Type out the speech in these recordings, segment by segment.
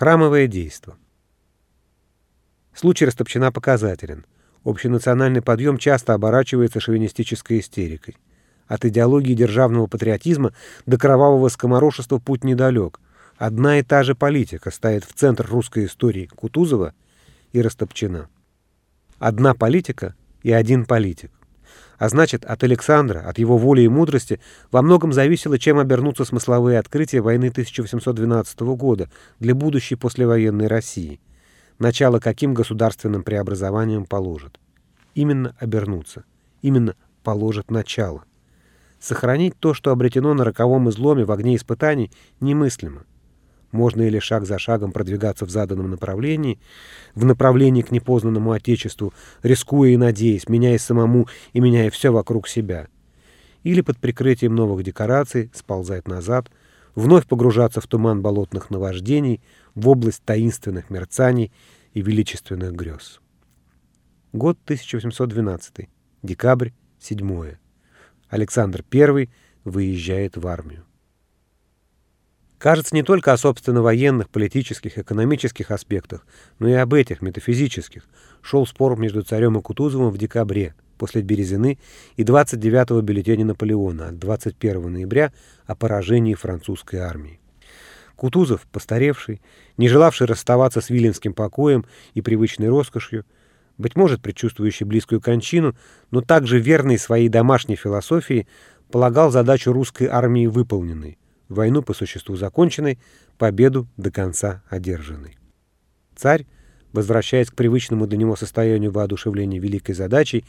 Храмовое действо. Случай Растопчина показателен. Общенациональный подъем часто оборачивается шовинистической истерикой. От идеологии державного патриотизма до кровавого скоморошества путь недалек. Одна и та же политика ставит в центр русской истории Кутузова и Растопчина. Одна политика и один политик. А значит, от Александра, от его воли и мудрости во многом зависело, чем обернутся смысловые открытия войны 1812 года для будущей послевоенной России. Начало каким государственным преобразованием положит. Именно обернуться. Именно положит начало. Сохранить то, что обретено на роковом изломе в огне испытаний, немыслимо. Можно или шаг за шагом продвигаться в заданном направлении, в направлении к непознанному Отечеству, рискуя и надеясь, меняя самому и меняя все вокруг себя. Или под прикрытием новых декораций сползать назад, вновь погружаться в туман болотных наваждений, в область таинственных мерцаний и величественных грез. Год 1812. Декабрь, 7. Александр I выезжает в армию. Кажется, не только о собственно военных, политических, экономических аспектах, но и об этих, метафизических, шел спор между царем и Кутузовым в декабре, после Березины и 29-го бюллетеня Наполеона от 21 ноября о поражении французской армии. Кутузов, постаревший, не желавший расставаться с Виленским покоем и привычной роскошью, быть может, предчувствующий близкую кончину, но также верный своей домашней философии, полагал задачу русской армии выполненной войну по существу законченной, победу до конца одержанной. Царь, возвращаясь к привычному для него состоянию воодушевления великой задачей,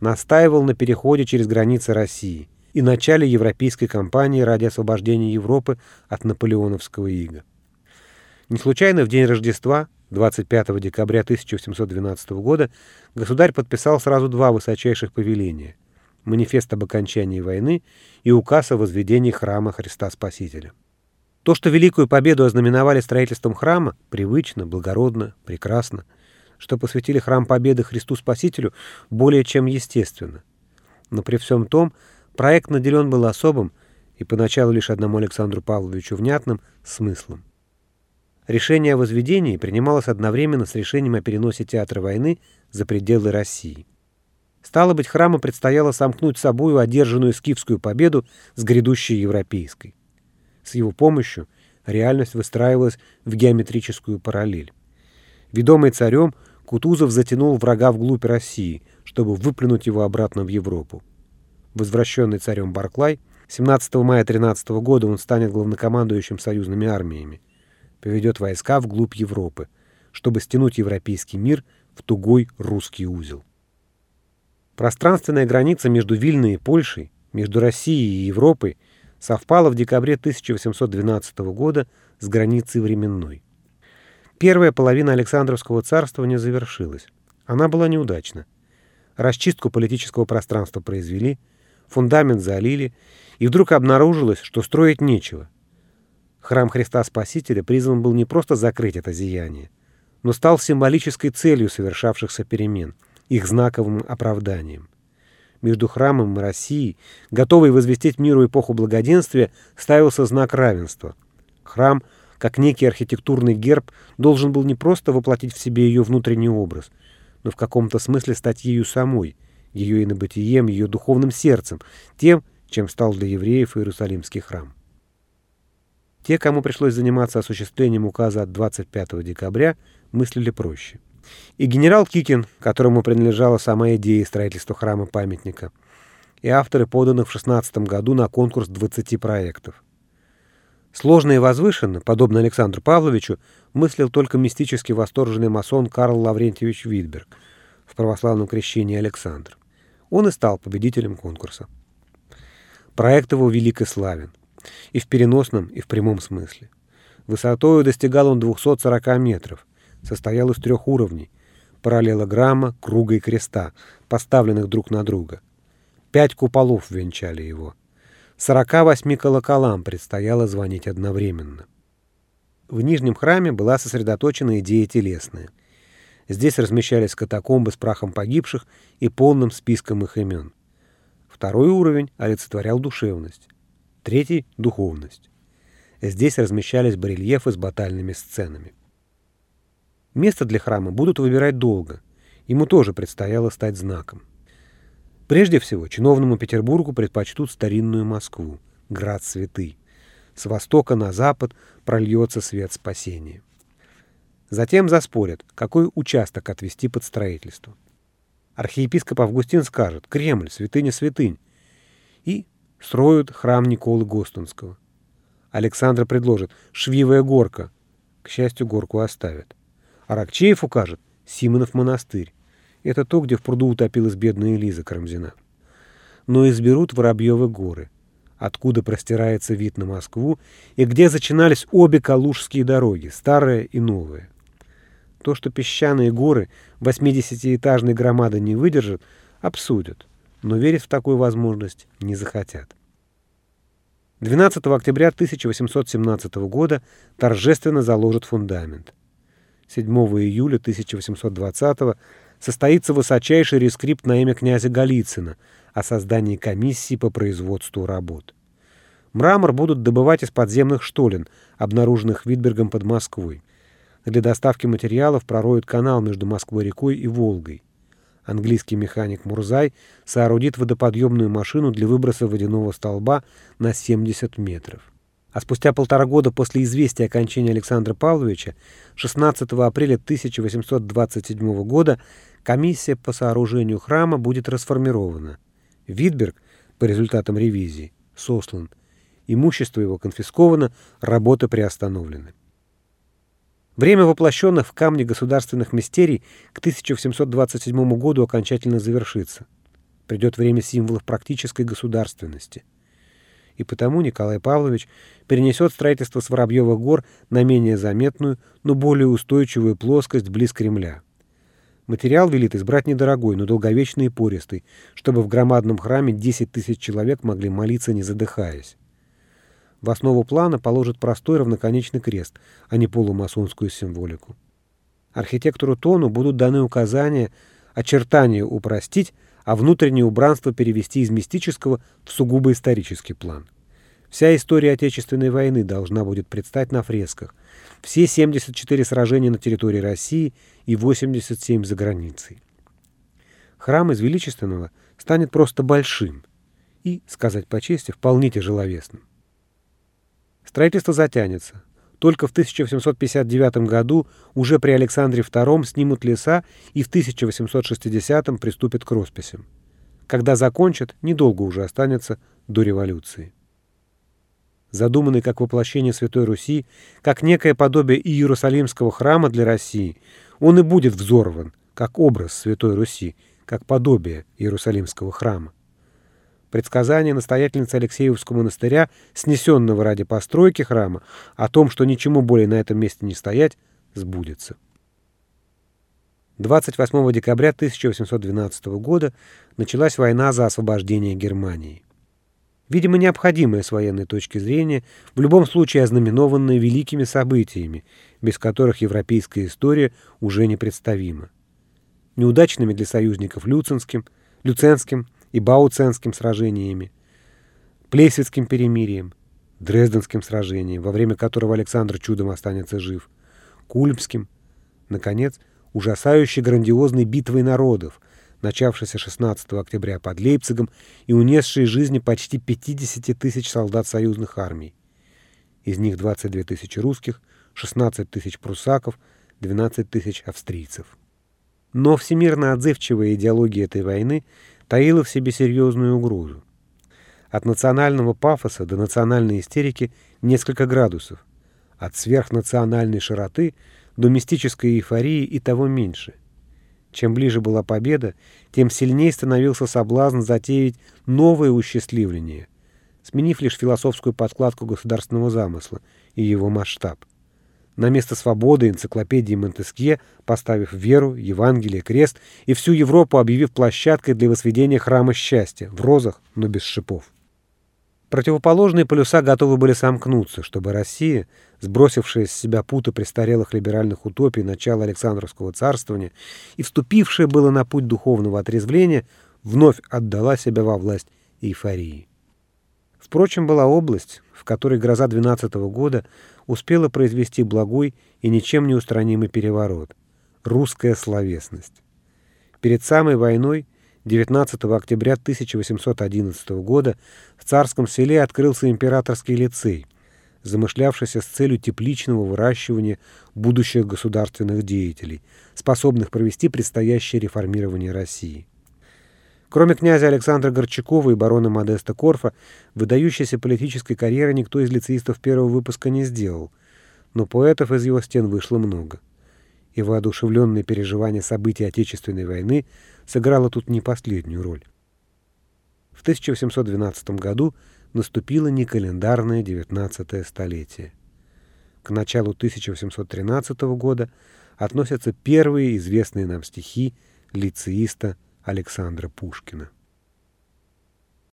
настаивал на переходе через границы России и начале европейской кампании ради освобождения Европы от наполеоновского ига. Не случайно в день Рождества, 25 декабря 1712 года, государь подписал сразу два высочайших повеления – манифест об окончании войны и указ о возведении храма Христа Спасителя. То, что Великую Победу ознаменовали строительством храма, привычно, благородно, прекрасно. Что посвятили храм Победы Христу Спасителю, более чем естественно. Но при всем том, проект наделен был особым и поначалу лишь одному Александру Павловичу внятным смыслом. Решение о возведении принималось одновременно с решением о переносе театра войны за пределы России. Стало быть, храму предстояло сомкнуть собою одержанную скифскую победу с грядущей европейской. С его помощью реальность выстраивалась в геометрическую параллель. Ведомый царем, Кутузов затянул врага вглубь России, чтобы выплюнуть его обратно в Европу. Возвращенный царем Барклай, 17 мая 13 года он станет главнокомандующим союзными армиями, поведет войска вглубь Европы, чтобы стянуть европейский мир в тугой русский узел. Пространственная граница между Вильной и Польшей, между Россией и Европой совпала в декабре 1812 года с границей временной. Первая половина Александровского царствования завершилась. Она была неудачна. Расчистку политического пространства произвели, фундамент залили, и вдруг обнаружилось, что строить нечего. Храм Христа Спасителя призван был не просто закрыть это зияние, но стал символической целью совершавшихся перемен – их знаковым оправданием. Между храмом и Россией, готовый возвестить миру эпоху благоденствия, ставился знак равенства. Храм, как некий архитектурный герб, должен был не просто воплотить в себе ее внутренний образ, но в каком-то смысле стать ею самой, ее инобытием, ее духовным сердцем, тем, чем стал для евреев Иерусалимский храм. Те, кому пришлось заниматься осуществлением указа от 25 декабря, мыслили проще и генерал Кикин, которому принадлежала сама идея строительства храма-памятника, и авторы поданных в 16 году на конкурс 20 проектов. Сложно и возвышенно, подобно Александру Павловичу, мыслил только мистически восторженный масон Карл Лаврентьевич Витберг в православном крещении Александр. Он и стал победителем конкурса. Проект его велик и славен. И в переносном, и в прямом смысле. Высотою достигал он 240 метров – состоял из трех уровней – параллелограмма, круга и креста, поставленных друг на друга. Пять куполов венчали его. 48 колоколам предстояло звонить одновременно. В Нижнем храме была сосредоточена идея телесная. Здесь размещались катакомбы с прахом погибших и полным списком их имен. Второй уровень олицетворял душевность. Третий — духовность. Здесь размещались барельефы с батальными сценами. Место для храма будут выбирать долго. Ему тоже предстояло стать знаком. Прежде всего, чиновному Петербургу предпочтут старинную Москву, град святый. С востока на запад прольется свет спасения. Затем заспорят, какой участок отвести под строительство. Архиепископ Августин скажет «Кремль, святыня святынь» и строят храм Николы Гостунского. Александр предложит «Швивая горка». К счастью, горку оставят. Аракчеев укажет «Симонов монастырь». Это то, где в пруду утопилась бедная Элиза Карамзина. Но изберут Воробьевы горы, откуда простирается вид на Москву и где зачинались обе калужские дороги, старая и новая. То, что песчаные горы 80-этажной громады не выдержат, обсудят, но верить в такую возможность не захотят. 12 октября 1817 года торжественно заложат фундамент. 7 июля 1820 состоится высочайший рескрипт на имя князя Голицына о создании комиссии по производству работ. Мрамор будут добывать из подземных штолен, обнаруженных Витбергом под Москвой. Для доставки материалов пророют канал между Москвой-рекой и Волгой. Английский механик Мурзай соорудит водоподъемную машину для выброса водяного столба на 70 метров. А спустя полтора года после известия о кончине Александра Павловича, 16 апреля 1827 года, комиссия по сооружению храма будет расформирована. Витберг, по результатам ревизии, сослан. Имущество его конфисковано, работы приостановлены. Время воплощенных в камне государственных мистерий к 1727 году окончательно завершится. Придет время символов практической государственности. И потому Николай Павлович перенесет строительство с Воробьевых гор на менее заметную, но более устойчивую плоскость близ Кремля. Материал велит избрать недорогой, но долговечный и пористый, чтобы в громадном храме 10 тысяч человек могли молиться, не задыхаясь. В основу плана положит простой равноконечный крест, а не полумасонскую символику. Архитектору Тону будут даны указания очертания упростить, а внутреннее убранство перевести из мистического в сугубо исторический план. Вся история Отечественной войны должна будет предстать на фресках. Все 74 сражения на территории России и 87 за границей. Храм из Величественного станет просто большим и, сказать по чести, вполне тяжеловесным. Строительство затянется. Только в 1759 году уже при Александре II снимут леса и в 1860 приступят к росписям. Когда закончат, недолго уже останется до революции. Задуманный как воплощение Святой Руси, как некое подобие Иерусалимского храма для России, он и будет взорван, как образ Святой Руси, как подобие Иерусалимского храма. Предсказание настоятельницы Алексеевского монастыря, снесенного ради постройки храма, о том, что ничему более на этом месте не стоять, сбудется. 28 декабря 1812 года началась война за освобождение Германии. Видимо, необходимая с военной точки зрения, в любом случае ознаменованная великими событиями, без которых европейская история уже непредставима. Неудачными для союзников Люценским, Люценским и Бауценским сражениями, Плесвицким перемирием, Дрезденским сражением, во время которого Александр чудом останется жив, Кульмским, наконец, ужасающей грандиозной битвой народов, начавшейся 16 октября под Лейпцигом и унесшей жизни почти 50 тысяч солдат союзных армий. Из них 22 тысячи русских, 16 тысяч прусаков, 12 тысяч австрийцев. Но всемирно отзывчивая идеология этой войны таила в себе серьезную угрозу. От национального пафоса до национальной истерики несколько градусов, от сверхнациональной широты до мистической эйфории и того меньше. Чем ближе была победа, тем сильнее становился соблазн затеять новое усчастливление, сменив лишь философскую подкладку государственного замысла и его масштаб на место свободы энциклопедии Монтескье, поставив веру, Евангелие, крест и всю Европу объявив площадкой для возведения храма счастья, в розах, но без шипов. Противоположные полюса готовы были сомкнуться, чтобы Россия, сбросившая с себя путы престарелых либеральных утопий начала Александровского царствования и вступившая было на путь духовного отрезвления, вновь отдала себя во власть эйфории. Впрочем, была область, в которой гроза 12 -го года успела произвести благой и ничем не устранимый переворот русская словесность. Перед самой войной 19 октября 1811 года в Царском селе открылся императорский лицей, замышлявшийся с целью тепличного выращивания будущих государственных деятелей, способных провести предстоящее реформирование России. Кроме князя Александра Горчакова и барона Модеста Корфа, выдающейся политической карьеры никто из лицеистов первого выпуска не сделал, но поэтов из его стен вышло много. И воодушевленное переживание событий Отечественной войны сыграло тут не последнюю роль. В 1812 году наступило некалендарное 19 столетие. К началу 1813 года относятся первые известные нам стихи лицеиста Александра Пушкина.